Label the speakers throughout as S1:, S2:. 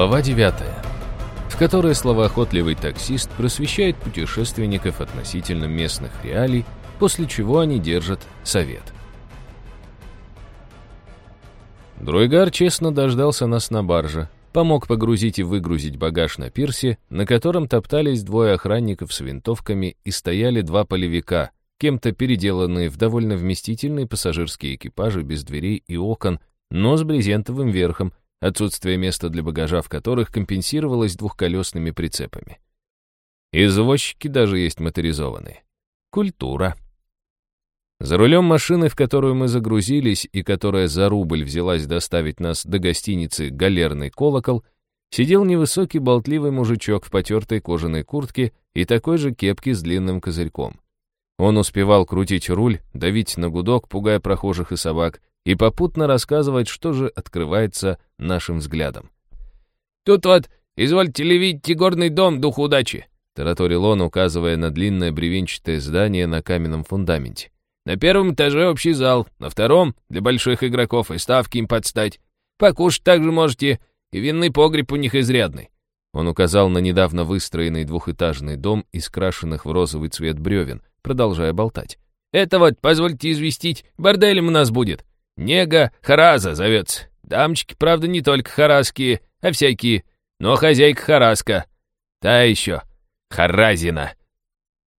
S1: Глава 9, в которой словоохотливый таксист просвещает путешественников относительно местных реалий, после чего они держат совет. Друйгар честно дождался нас на барже, помог погрузить и выгрузить багаж на пирсе, на котором топтались двое охранников с винтовками и стояли два полевика, кем-то переделанные в довольно вместительные пассажирские экипажи без дверей и окон, но с брезентовым верхом, отсутствие места для багажа в которых компенсировалось двухколесными прицепами. Извозчики даже есть моторизованные. Культура. За рулем машины, в которую мы загрузились и которая за рубль взялась доставить нас до гостиницы «Галерный колокол», сидел невысокий болтливый мужичок в потертой кожаной куртке и такой же кепке с длинным козырьком. Он успевал крутить руль, давить на гудок, пугая прохожих и собак, и попутно рассказывать, что же открывается нашим взглядом.
S2: «Тут вот, извольте ли видите горный дом, дух удачи?» — тараторил он, указывая на длинное бревенчатое здание на каменном фундаменте. «На первом этаже общий зал, на втором — для больших игроков и ставки им подстать. Покушать также можете, и винный погреб у них изрядный».
S1: Он указал на недавно выстроенный двухэтажный дом из крашенных в розовый цвет бревен, продолжая болтать.
S2: «Это вот, позвольте известить, борделем у нас будет. Нега Хараза зовется. Дамочки, правда, не только харазские, а всякие. Но хозяйка Хараска. Та еще. Харазина.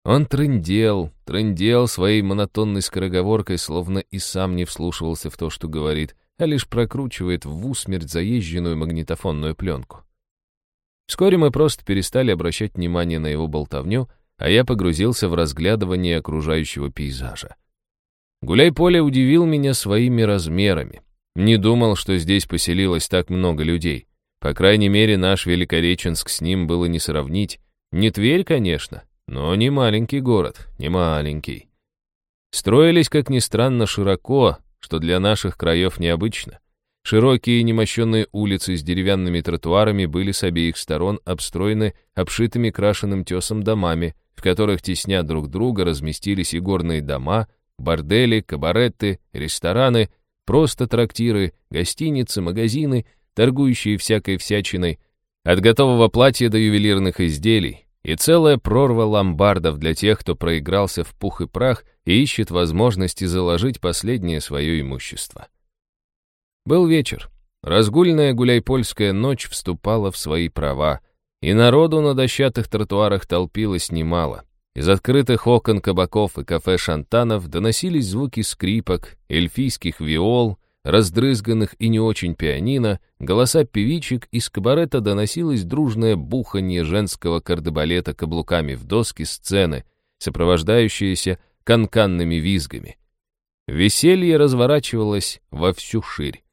S1: Он трындел, трындел своей монотонной скороговоркой, словно и сам не вслушивался в то, что говорит, а лишь прокручивает в усмерть заезженную магнитофонную пленку. Вскоре мы просто перестали обращать внимание на его болтовню, а я погрузился в разглядывание окружающего пейзажа. Гуляй-поле удивил меня своими размерами. Не думал, что здесь поселилось так много людей. По крайней мере, наш Великореченск с ним было не сравнить. Не Тверь, конечно, но не маленький город, не маленький. Строились, как ни странно, широко, что для наших краев необычно. Широкие немощенные улицы с деревянными тротуарами были с обеих сторон обстроены обшитыми крашеным тесом домами, в которых, тесня друг друга, разместились и горные дома — бордели, кабареты, рестораны, просто трактиры, гостиницы, магазины, торгующие всякой всячиной, от готового платья до ювелирных изделий, и целая прорва ломбардов для тех, кто проигрался в пух и прах и ищет возможности заложить последнее свое имущество. Был вечер. Разгульная гуляйпольская ночь вступала в свои права, и народу на дощатых тротуарах толпилось немало. Из открытых окон кабаков и кафе шантанов доносились звуки скрипок, эльфийских виол, раздрызганных и не очень пианино, голоса певичек, из кабарета доносилось дружное буханье женского кардебалета каблуками в доски сцены, сопровождающееся канканными визгами. Веселье разворачивалось во всю ширь.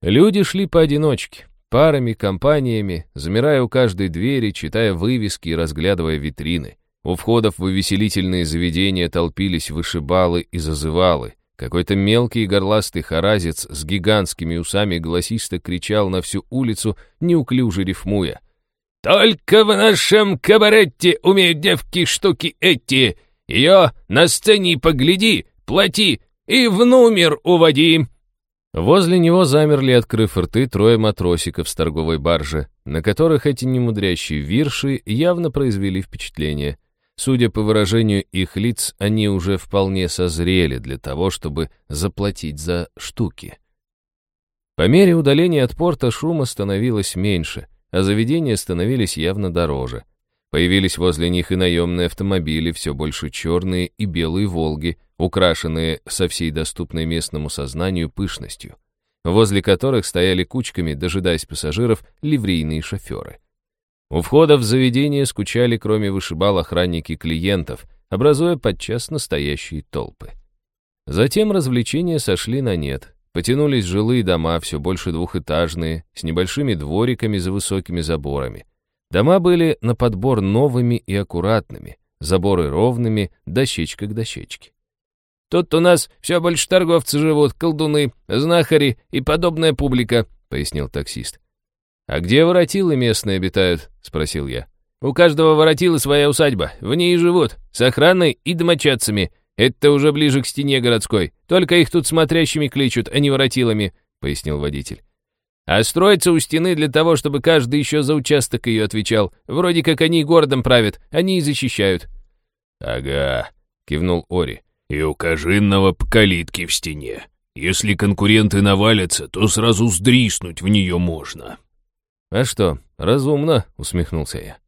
S1: Люди шли поодиночке, парами, компаниями, замирая у каждой двери, читая вывески и разглядывая витрины. У входов в увеселительные заведения толпились вышибалы и зазывалы. Какой-то мелкий горластый харазец с гигантскими усами голосисто кричал на всю улицу, неуклюже рифмуя.
S2: «Только в нашем кабарете умеют девки штуки эти! Ее на сцене погляди, плати и в номер уводи!»
S1: Возле него замерли, открыв рты, трое матросиков с торговой баржи, на которых эти немудрящие вирши явно произвели впечатление — Судя по выражению их лиц, они уже вполне созрели для того, чтобы заплатить за штуки. По мере удаления от порта шума становилось меньше, а заведения становились явно дороже. Появились возле них и наемные автомобили, все больше черные и белые «Волги», украшенные со всей доступной местному сознанию пышностью, возле которых стояли кучками, дожидаясь пассажиров, ливрейные шоферы. У входа в заведение скучали, кроме вышибал, охранники клиентов, образуя подчас настоящие толпы. Затем развлечения сошли на нет. Потянулись жилые дома, все больше двухэтажные, с небольшими двориками за высокими заборами. Дома были на подбор новыми и аккуратными, заборы ровными, дощечка к дощечке.
S2: «Тут у нас все больше торговцы живут, колдуны, знахари и подобная публика», — пояснил таксист.
S1: «А где воротилы местные обитают?» — спросил я.
S2: «У каждого воротила своя усадьба. В ней и живут. С охраной и домочадцами. Это уже ближе к стене городской. Только их тут смотрящими кличут, а не воротилами», — пояснил водитель. А строится у стены для того, чтобы каждый еще за участок ее отвечал. Вроде как они городом правят, они и защищают».
S1: «Ага», — кивнул Ори. «И у кожинного по калитке в стене. Если конкуренты навалятся, то сразу сдриснуть в нее можно».
S2: «А что, разумно», — усмехнулся я.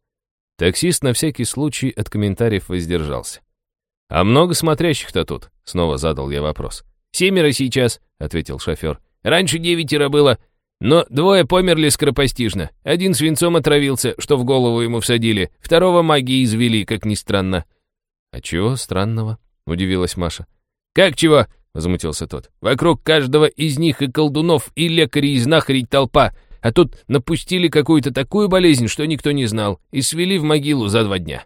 S2: Таксист на всякий случай от комментариев воздержался. «А много смотрящих-то тут?» — снова задал я вопрос. «Семеро сейчас», — ответил шофер. «Раньше девятеро было, но двое померли скоропостижно. Один свинцом отравился, что в голову ему всадили, второго магии извели, как ни странно». «А чего странного?» — удивилась Маша. «Как чего?» — возмутился тот. «Вокруг каждого из них и колдунов, и лекарей, и знахарей толпа, а тут напустили какую-то такую болезнь, что никто не знал, и свели в могилу за два дня».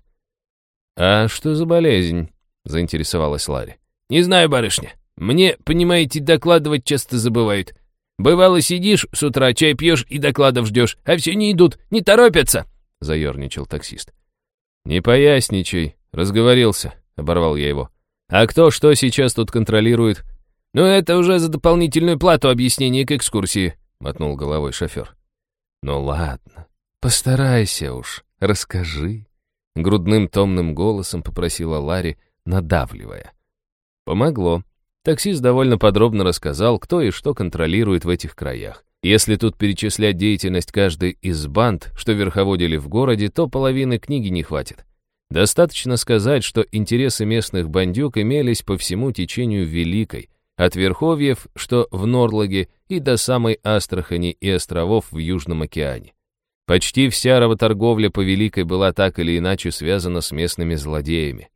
S2: «А что за болезнь?» — заинтересовалась Ларри. «Не знаю, барышня. Мне, понимаете, докладывать часто забывают. Бывало, сидишь с утра, чай пьешь и докладов ждешь, а все не идут, не торопятся», — заерничал таксист. «Не поясничай, разговорился», — оборвал я его. «А кто что сейчас тут контролирует?» «Ну, это уже за дополнительную плату объяснение к экскурсии», — мотнул головой шофер. «Ну ладно, постарайся уж, расскажи», — грудным томным голосом попросила Ларри, надавливая. Помогло. Таксист довольно подробно рассказал, кто и что контролирует в этих краях. Если тут перечислять деятельность каждой из банд, что верховодили в городе, то половины книги не хватит. Достаточно сказать, что интересы местных бандюк имелись по всему течению Великой, от Верховьев, что в Норлоге, и до самой Астрахани и островов в Южном океане. Почти вся работорговля по Великой была так или иначе связана с местными злодеями.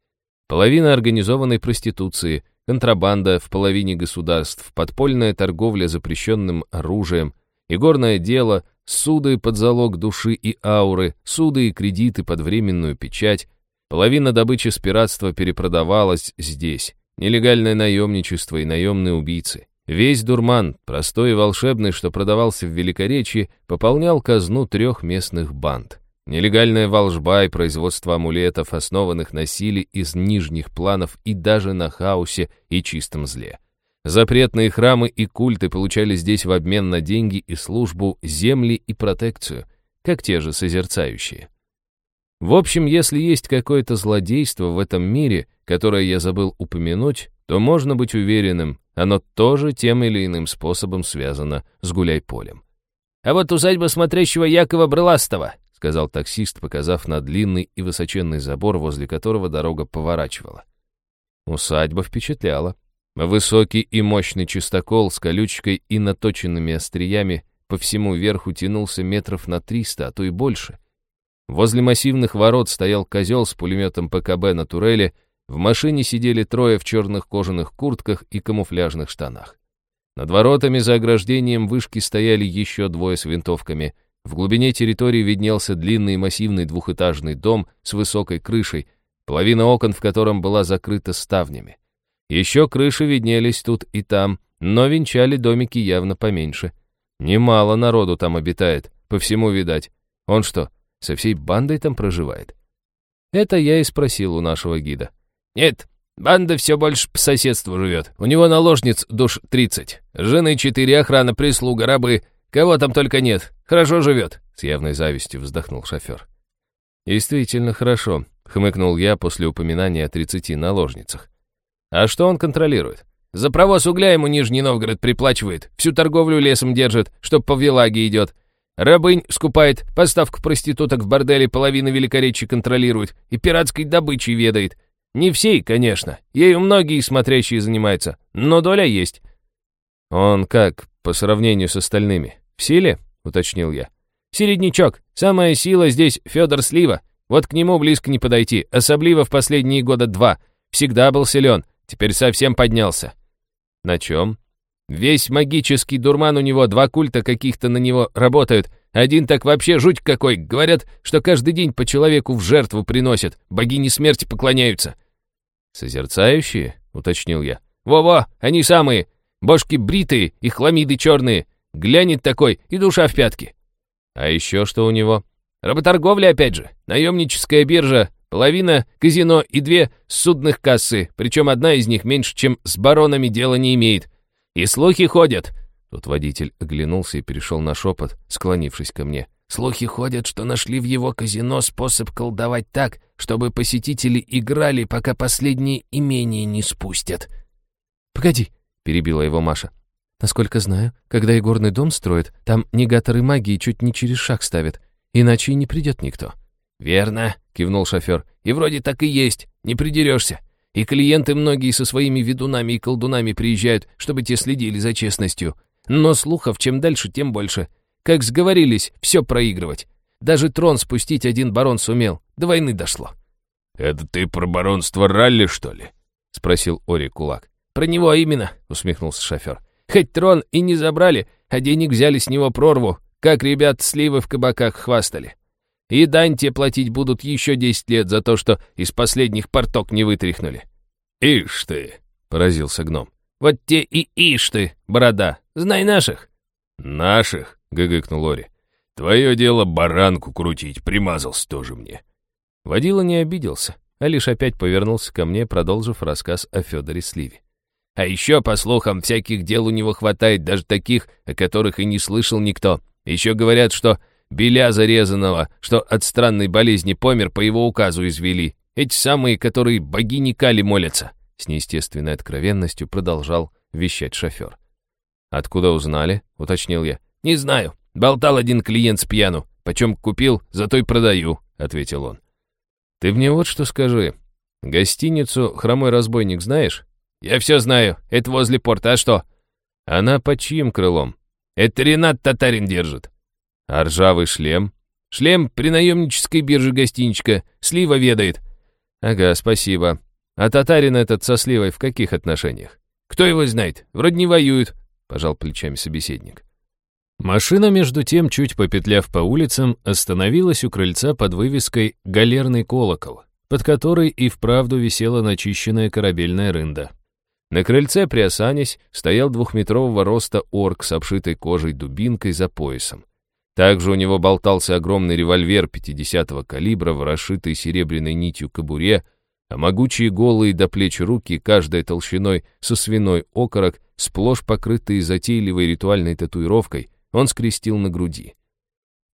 S2: Половина организованной проституции, контрабанда в половине государств, подпольная торговля запрещенным оружием, игорное дело, суды под залог души и ауры, суды и кредиты под временную печать, половина добычи с пиратства перепродавалась здесь, нелегальное наемничество и наемные убийцы. Весь дурман, простой и волшебный, что продавался в Великоречии, пополнял казну трех местных банд. Нелегальная волжба и производство амулетов, основанных на силе из нижних планов и даже на хаосе и чистом зле. Запретные храмы и культы получали здесь в обмен на деньги и службу, земли и протекцию, как те же созерцающие. В общем, если есть какое-то злодейство в этом мире, которое я забыл упомянуть, то можно быть уверенным, оно тоже тем или иным способом связано с гуляй-полем. А вот усадьба смотрящего Якова Брыластова, сказал таксист, показав на длинный и высоченный забор, возле которого дорога поворачивала. Усадьба впечатляла. Высокий и мощный чистокол с колючкой и наточенными остриями по всему верху тянулся метров на триста, а то и больше. Возле массивных ворот стоял козел с пулеметом ПКБ на турели, в машине сидели трое в черных кожаных куртках и камуфляжных штанах. Над воротами за ограждением вышки стояли еще двое с винтовками — в глубине территории виднелся длинный массивный двухэтажный дом с высокой крышей, половина окон в котором была закрыта ставнями. Еще крыши виднелись тут и там, но венчали домики явно поменьше. Немало народу там обитает, по всему видать. Он что, со всей бандой там проживает? Это я и спросил у нашего гида. Нет, банда все больше по соседству живет. У него наложниц душ тридцать. Жены четыре, охрана, прислуга, рабы. Кого там только нет. Хорошо живет», — с явной завистью вздохнул шофер. «Действительно хорошо», — хмыкнул я после упоминания о тридцати наложницах. «А что он контролирует?» «За провоз угля ему Нижний Новгород приплачивает, всю торговлю лесом держит, чтоб по Вилаге идет. Рабынь скупает, поставку проституток в борделе половины Великоречи контролирует и пиратской добычей ведает. Не всей, конечно, ею многие смотрящие занимаются, но доля есть». «Он как, по сравнению с остальными?» «В силе?» — уточнил я. «Середнячок. Самая сила здесь Федор Слива. Вот к нему близко не подойти, особливо в последние года два. Всегда был силен, теперь совсем поднялся». «На чем?» «Весь магический дурман у него, два культа каких-то на него работают. Один так вообще жуть какой. Говорят, что каждый день по человеку в жертву приносят, богини смерти поклоняются». «Созерцающие?» — уточнил я. «Во-во, они самые. Бошки бритые и хламиды черные. Глянет такой, и душа в пятки. А еще что у него? Работорговля опять же, наемническая биржа, половина казино и две судных кассы, причем одна из них меньше, чем с баронами дело не имеет. И слухи ходят.
S1: Тут водитель оглянулся и перешел на шепот, склонившись ко мне.
S2: Слухи ходят, что нашли в его казино способ колдовать так, чтобы посетители играли, пока последние имения не спустят.
S1: «Погоди», — перебила его Маша. «Насколько знаю, когда игорный дом строят, там негаторы магии чуть не через шаг ставят, иначе и не придет никто».
S2: «Верно», — кивнул шофер. «И вроде так и есть, не придерешься. И клиенты многие со своими ведунами и колдунами приезжают, чтобы те следили за честностью. Но слухов чем дальше, тем больше. Как сговорились, все проигрывать. Даже трон спустить один барон сумел. До войны дошло».
S3: «Это ты про баронство ралли, что ли?»
S1: — спросил Ори Кулак.
S2: «Про него именно», — усмехнулся шофер. «Хоть трон и не забрали, а денег взяли с него прорву, как ребят сливы в кабаках хвастали. И дань те платить будут еще десять лет за то, что из последних порток не вытряхнули».
S3: «Ишь ты!» — поразился гном.
S2: «Вот те и ишь ты, борода, знай наших».
S3: «Наших?» — гыгыкнул Лори. «Твое дело баранку крутить, примазался тоже мне».
S1: Водила не обиделся, а лишь опять повернулся ко мне, продолжив рассказ о Федоре Сливе.
S2: «А еще, по слухам, всяких дел у него хватает, даже таких, о которых и не слышал никто. Еще говорят, что Беля зарезанного, что от странной болезни помер, по его указу извели. Эти самые, которые богини Кали молятся. С неестественной откровенностью продолжал вещать шофер.
S1: «Откуда узнали?» — уточнил я.
S2: «Не знаю. Болтал один клиент с пьяну. Почем купил, зато и продаю», — ответил он.
S1: «Ты мне вот что скажи. Гостиницу «Хромой разбойник» знаешь?»
S2: «Я все знаю. Это возле порта. А что?»
S1: «Она под чьим крылом?»
S2: «Это Ренат Татарин держит».
S1: А ржавый шлем?
S2: Шлем при наемнической бирже гостиничка. Слива ведает.
S1: Ага, спасибо. А татарин этот со Сливой в каких отношениях?
S2: Кто его знает? Вроде не воюют, пожал плечами собеседник.
S1: Машина, между тем, чуть попетляв по улицам, остановилась у крыльца под вывеской «Галерный колокол», под которой и вправду висела начищенная корабельная рында. На крыльце, приосанясь, стоял двухметрового роста орк с обшитой кожей дубинкой за поясом. Также у него болтался огромный револьвер 50-го калибра в расшитой серебряной нитью кобуре, а могучие голые до плеч руки, каждой толщиной со свиной окорок, сплошь покрытые затейливой ритуальной татуировкой, он скрестил на груди.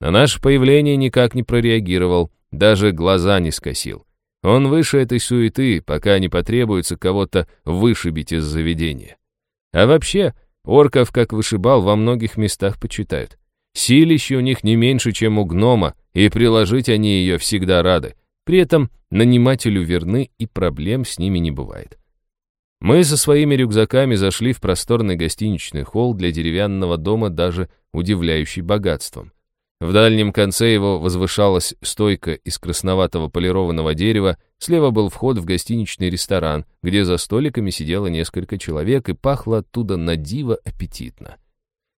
S1: На наше появление никак не прореагировал, даже глаза не скосил. Он выше этой суеты, пока не потребуется кого-то вышибить из заведения. А вообще, орков, как вышибал, во многих местах почитают. Силище у них не меньше, чем у гнома, и приложить они ее всегда рады. При этом нанимателю верны, и проблем с ними не бывает. Мы со своими рюкзаками зашли в просторный гостиничный холл для деревянного дома, даже удивляющий богатством. В дальнем конце его возвышалась стойка из красноватого полированного дерева, слева был вход в гостиничный ресторан, где за столиками сидело несколько человек и пахло оттуда на диво аппетитно.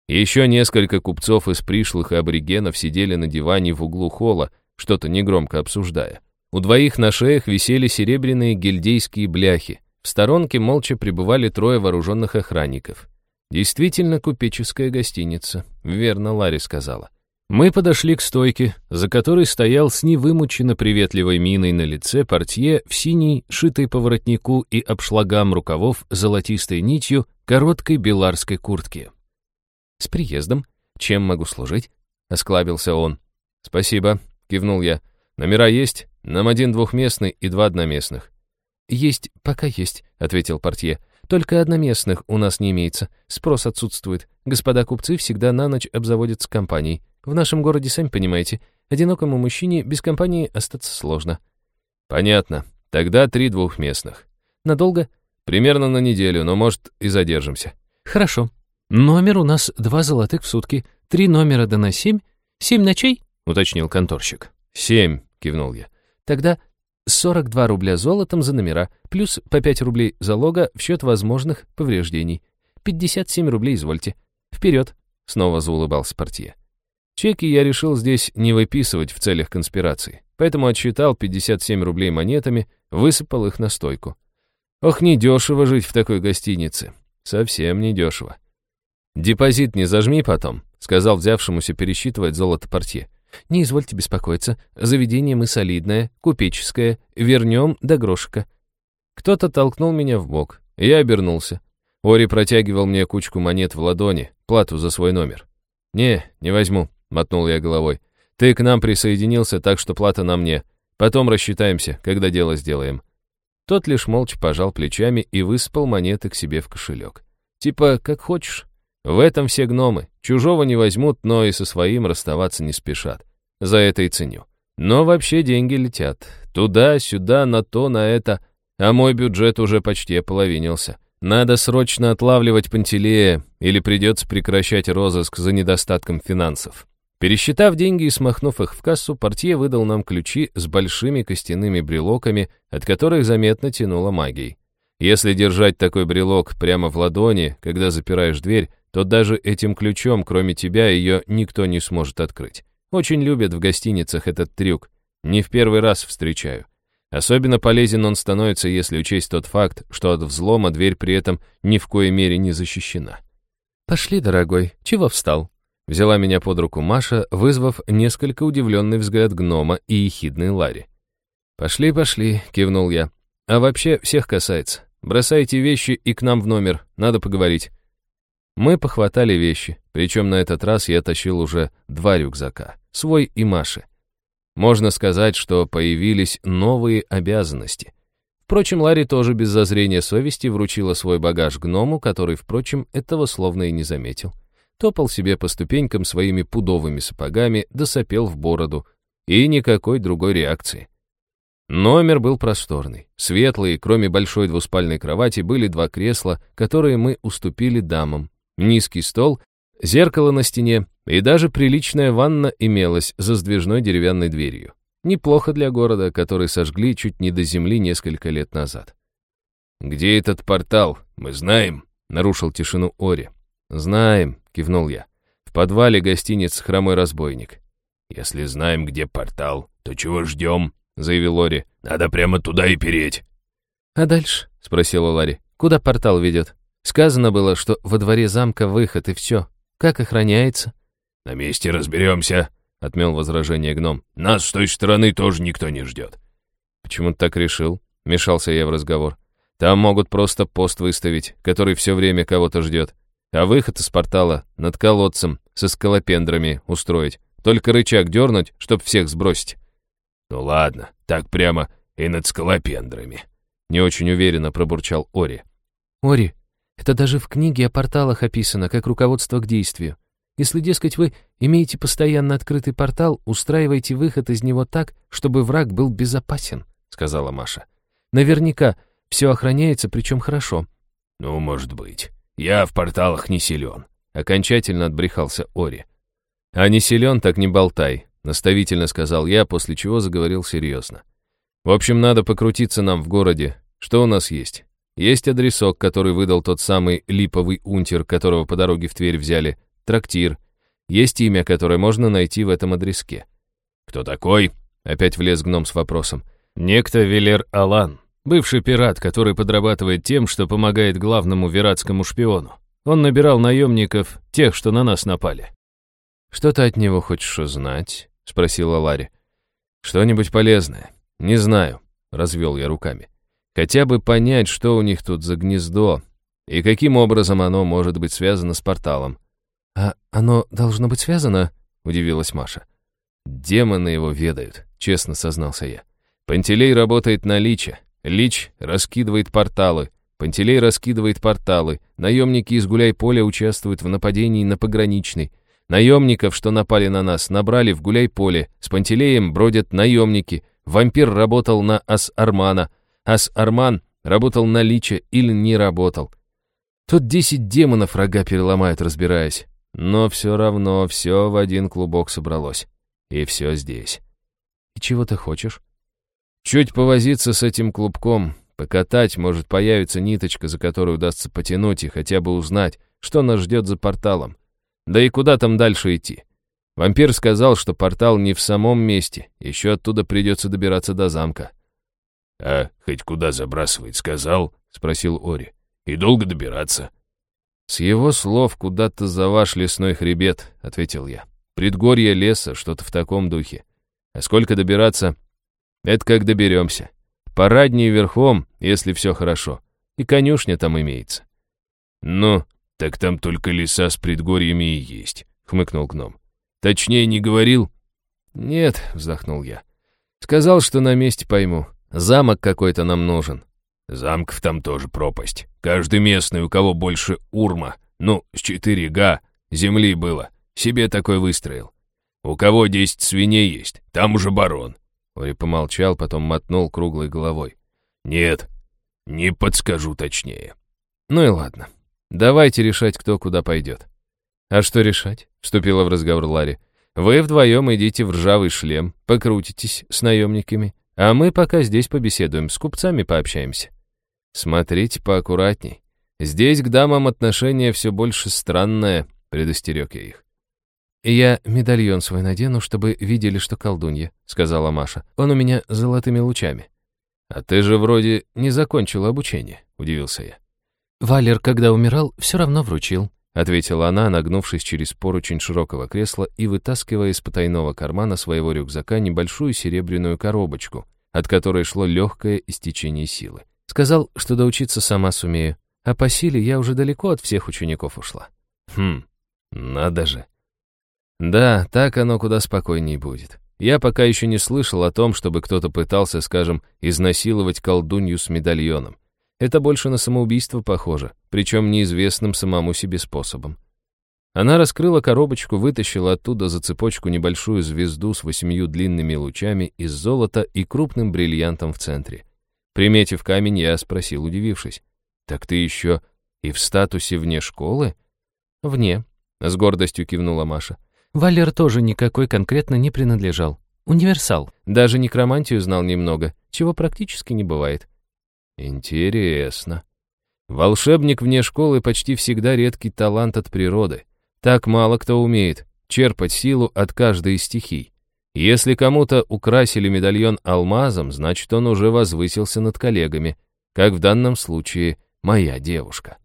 S1: Еще несколько купцов из пришлых и аборигенов сидели на диване в углу холла, что-то негромко обсуждая. У двоих на шеях висели серебряные гильдейские бляхи. В сторонке молча пребывали трое вооруженных охранников. Действительно купеческая гостиница, верно Ларри сказала. Мы подошли к стойке, за которой стоял с невымученно приветливой миной на лице портье в синей, шитой по воротнику и обшлагам рукавов золотистой нитью, короткой беларской куртке. «С приездом. Чем могу служить?» — осклабился он. «Спасибо», — кивнул я. «Номера есть? Нам один двухместный и два одноместных». «Есть, пока есть», — ответил портье. «Только одноместных у нас не имеется. Спрос отсутствует. Господа купцы всегда на ночь обзаводятся компанией. В нашем городе, сами понимаете, одинокому мужчине без компании остаться сложно». «Понятно. Тогда три двухместных».
S2: «Надолго?»
S1: «Примерно на неделю, но, может, и задержимся».
S2: «Хорошо», «Номер у нас два золотых в сутки. Три номера да на семь. Семь ночей?» — уточнил конторщик.
S1: «Семь», — кивнул я.
S2: «Тогда 42 рубля золотом за номера, плюс по 5 рублей залога в счет возможных повреждений. 57 рублей извольте. Вперед!» — снова заулыбался портье.
S1: Чеки я решил здесь не выписывать в целях конспирации, поэтому отсчитал 57 рублей монетами, высыпал их на стойку. Ох, недешево жить в такой гостинице. Совсем недешево. «Депозит не зажми потом», — сказал взявшемуся пересчитывать золото портье.
S2: «Не извольте беспокоиться. Заведение мы солидное, купеческое. Вернем до грошика».
S1: Кто-то толкнул меня в бок. Я обернулся. Ори протягивал мне кучку монет в ладони, плату за свой номер?» «Не, не возьму», — мотнул я головой. «Ты к нам присоединился, так что плата на мне. Потом рассчитаемся, когда дело сделаем». Тот лишь молча пожал плечами и высыпал монеты к себе в кошелек. Типа, как хочешь. В этом все гномы. Чужого не возьмут, но и со своим расставаться не спешат. За это и ценю. Но вообще деньги летят. Туда, сюда, на то, на это. А мой бюджет уже почти ополовинился. Надо срочно отлавливать Пантелея, или придется прекращать розыск за недостатком финансов. Пересчитав деньги и смахнув их в кассу, портье выдал нам ключи с большими костяными брелоками, от которых заметно тянуло магией. Если держать такой брелок прямо в ладони, когда запираешь дверь, то даже этим ключом, кроме тебя, ее никто не сможет открыть. Очень любят в гостиницах этот трюк. Не в первый раз встречаю. Особенно полезен он становится, если учесть тот факт, что от взлома дверь при этом ни в коей мере не защищена. «Пошли, дорогой, чего встал?» Взяла меня под руку Маша, вызвав несколько удивленный взгляд гнома и ехидный Ларри. «Пошли, пошли», — кивнул я. «А вообще всех касается. Бросайте вещи и к нам в номер, надо поговорить». Мы похватали вещи, причем на этот раз я тащил уже два рюкзака, свой и Маши. Можно сказать, что появились новые обязанности. Впрочем, Ларри тоже без зазрения совести вручила свой багаж гному, который, впрочем, этого словно и не заметил топал себе по ступенькам своими пудовыми сапогами, досопел в бороду, и никакой другой реакции. Номер был просторный, светлый, кроме большой двуспальной кровати были два кресла, которые мы уступили дамам, низкий стол, зеркало на стене и даже приличная ванна имелась за сдвижной деревянной дверью. Неплохо для города, который сожгли чуть не до земли несколько лет назад.
S3: «Где этот портал? Мы знаем», — нарушил тишину Ори.
S1: «Знаем», — кивнул я. «В подвале гостиниц «Хромой разбойник».
S3: «Если знаем, где портал, то чего ждем?» — заявил Лори. «Надо прямо туда и переть».
S1: «А дальше?» — спросила Ларри. «Куда портал ведет? Сказано было, что во дворе замка выход и все. Как охраняется?»
S3: «На месте разберемся», — отмел возражение гном. «Нас с той стороны тоже никто не ждет».
S1: «Почему ты так решил?» — мешался я в разговор. «Там могут просто пост выставить, который все время кого-то ждет. А выход из портала над колодцем со скалопендрами устроить. Только рычаг дернуть, чтоб всех сбросить.
S3: Ну ладно, так прямо и над скалопендрами.
S1: Не очень уверенно пробурчал Ори.
S4: Ори, это даже в книге о порталах описано, как руководство к действию. Если, дескать, вы имеете постоянно открытый портал, устраивайте выход из него так, чтобы враг был безопасен, сказала Маша. Наверняка все охраняется, причем хорошо.
S3: Ну, может быть. «Я в порталах не силен», —
S1: окончательно отбрехался Ори. «А не силен, так не болтай», — наставительно сказал я, после чего заговорил серьезно. «В общем, надо покрутиться нам в городе. Что у нас есть? Есть адресок, который выдал тот самый липовый унтер, которого по дороге в Тверь взяли, трактир. Есть имя, которое можно найти в этом адреске».
S3: «Кто такой?»
S1: — опять влез гном с вопросом. «Некто Велер Алан», Бывший пират, который подрабатывает тем, что помогает главному виратскому шпиону. Он набирал наемников, тех, что на нас напали. «Что ты от него хочешь узнать?» — спросила Ларри. «Что-нибудь полезное?» «Не знаю», — развел я руками. «Хотя бы понять, что у них тут за гнездо, и каким образом оно может быть связано с порталом».
S4: «А оно должно быть связано?» — удивилась Маша.
S1: «Демоны его ведают», — честно сознался я. «Пантелей работает на лича, Лич раскидывает порталы, Пантелей раскидывает порталы, наемники из Гуляй-Поля участвуют в нападении на пограничный. Наемников, что напали на нас, набрали в Гуляй-Поле, с Пантелеем бродят наемники, вампир работал на Ас-Армана, Ас-Арман работал на Лича или не работал. Тут десять демонов рога переломают, разбираясь. Но все равно все в один клубок собралось. И все здесь.
S4: И чего ты хочешь?
S1: Чуть повозиться с этим клубком, покатать, может появиться ниточка, за которую удастся потянуть и хотя бы узнать, что нас ждет за порталом. Да и куда там дальше идти? Вампир сказал, что портал не в самом месте, еще оттуда придется добираться до замка.
S3: «А хоть куда забрасывает, сказал?» — спросил Ори. «И долго добираться?»
S1: «С его слов куда-то за ваш лесной хребет», — ответил я. «Предгорье леса, что-то в таком духе. А сколько добираться, это как доберемся. Параднее верхом, если все хорошо. И конюшня там имеется. Ну,
S3: «Так там только леса с предгорьями и есть», — хмыкнул гном. «Точнее не говорил?»
S1: «Нет», — вздохнул я. «Сказал, что на месте пойму. Замок какой-то нам нужен».
S3: «Замков там тоже пропасть. Каждый местный, у кого больше урма, ну, с четыре га, земли было, себе такой выстроил. У кого десять свиней есть, там уже барон».
S1: Ори помолчал, потом мотнул круглой головой.
S3: «Нет, не подскажу точнее».
S1: «Ну и ладно. Давайте решать, кто куда пойдет». «А что решать?» — вступила в разговор Ларри. «Вы вдвоем идите в ржавый шлем, покрутитесь с наемниками, а мы пока здесь побеседуем, с купцами пообщаемся. Смотрите поаккуратней. Здесь к дамам отношение все больше странное», — предостерег я их. «Я медальон свой надену, чтобы видели, что колдунья», — сказала Маша. «Он у меня золотыми лучами». «А ты же вроде не закончил обучение», — удивился я.
S4: «Валер, когда умирал, все равно вручил», —
S1: ответила она, нагнувшись через поручень широкого кресла и вытаскивая из потайного кармана своего рюкзака небольшую серебряную коробочку, от которой шло легкое истечение силы. «Сказал, что доучиться сама сумею, а по силе я уже далеко от всех учеников ушла».
S3: «Хм, надо же».
S1: Да, так оно куда спокойней будет. Я пока еще не слышал о том, чтобы кто-то пытался, скажем, изнасиловать колдунью с медальоном. Это больше на самоубийство похоже, причем неизвестным самому себе способом. Она раскрыла коробочку, вытащила оттуда за цепочку небольшую звезду с восемью длинными лучами из золота и крупным бриллиантом в центре. Приметив камень, я спросил, удивившись. «Так ты еще и в статусе вне школы?»
S4: «Вне», — с гордостью кивнула Маша.
S1: Валер тоже никакой конкретно не принадлежал. Универсал. Даже некромантию знал немного, чего практически не бывает. Интересно. Волшебник вне школы почти всегда редкий талант от природы. Так мало кто умеет черпать силу от каждой из стихий. Если кому-то украсили медальон алмазом, значит, он уже возвысился над коллегами, как в данном случае моя девушка.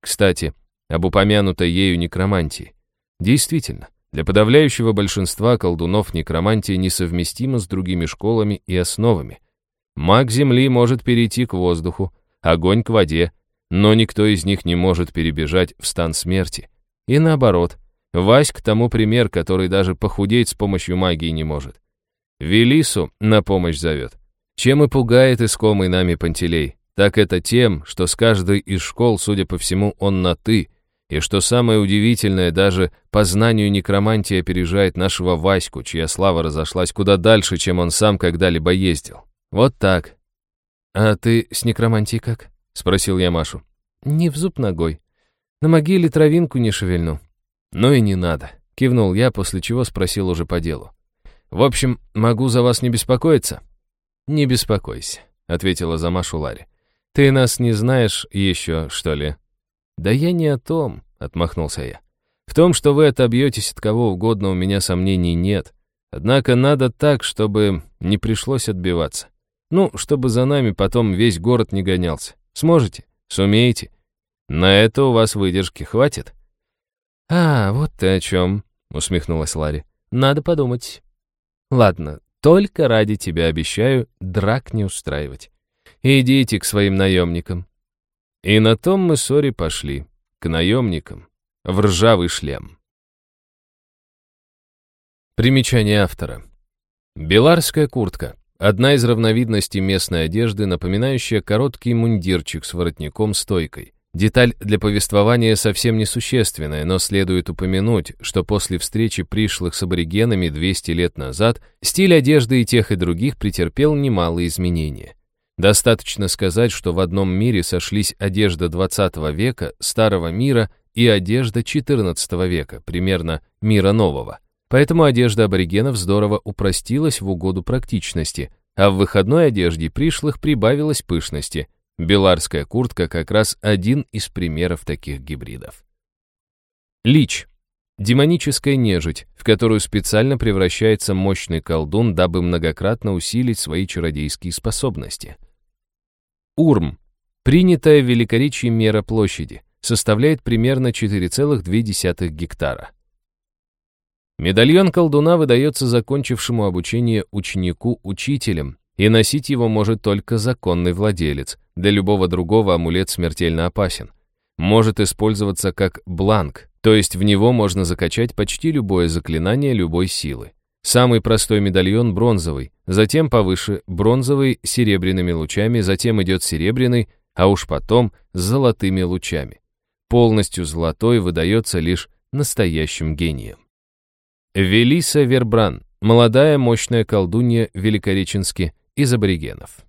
S1: Кстати, об упомянутой ею некромантии. Действительно, для подавляющего большинства колдунов некромантия несовместима с другими школами и основами. Маг Земли может перейти к воздуху, огонь к воде, но никто из них не может перебежать в стан смерти. И наоборот, Вась к тому пример, который даже похудеть с помощью магии не может. Велису на помощь зовет. Чем и пугает искомый нами Пантелей, так это тем, что с каждой из школ, судя по всему, он на «ты», и что самое удивительное, даже по знанию некромантии опережает нашего Ваську, чья слава разошлась куда дальше, чем он сам когда-либо ездил. Вот так. «А ты с некромантией как?» — спросил я Машу. «Не в зуб ногой. На могиле травинку не шевельну». «Ну и не надо», — кивнул я, после чего спросил уже по делу. «В общем, могу за вас не беспокоиться?» «Не беспокойся», — ответила за Машу Ларри. «Ты нас не знаешь еще, что ли?» «Да я не о том», — отмахнулся я. «В том, что вы отобьетесь от кого угодно, у меня сомнений нет. Однако надо так, чтобы не пришлось отбиваться. Ну, чтобы за нами потом весь город не гонялся. Сможете? Сумеете? На это у вас выдержки хватит?» «А, вот ты о чем», — усмехнулась Ларри. «Надо подумать». «Ладно, только ради тебя обещаю драк не устраивать. Идите к своим наемникам. И на том мы с Ори пошли, к наемникам, в ржавый шлем. Примечание автора. Беларская куртка. Одна из разновидностей местной одежды, напоминающая короткий мундирчик с воротником-стойкой. Деталь для повествования совсем несущественная, но следует упомянуть, что после встречи пришлых с аборигенами 200 лет назад стиль одежды и тех и других претерпел немалые изменения. Достаточно сказать, что в одном мире сошлись одежда 20 века, старого мира, и одежда 14 века, примерно мира нового. Поэтому одежда аборигенов здорово упростилась в угоду практичности, а в выходной одежде пришлых прибавилось пышности. Беларская куртка как раз один из примеров таких гибридов. Лич. Демоническая нежить, в которую специально превращается мощный колдун, дабы многократно усилить свои чародейские способности. Урм, принятая в Великоречии мера площади, составляет примерно 4,2 гектара. Медальон колдуна выдается закончившему обучение ученику учителем, и носить его может только законный владелец, для любого другого амулет смертельно опасен. может использоваться как бланк, то есть в него можно закачать почти любое заклинание любой силы. Самый простой медальон бронзовый, затем повыше бронзовый с серебряными лучами, затем идет серебряный, а уж потом с золотыми лучами. Полностью золотой выдается лишь настоящим гением. Велиса Вербран, молодая мощная колдунья Великореченски из аборигенов.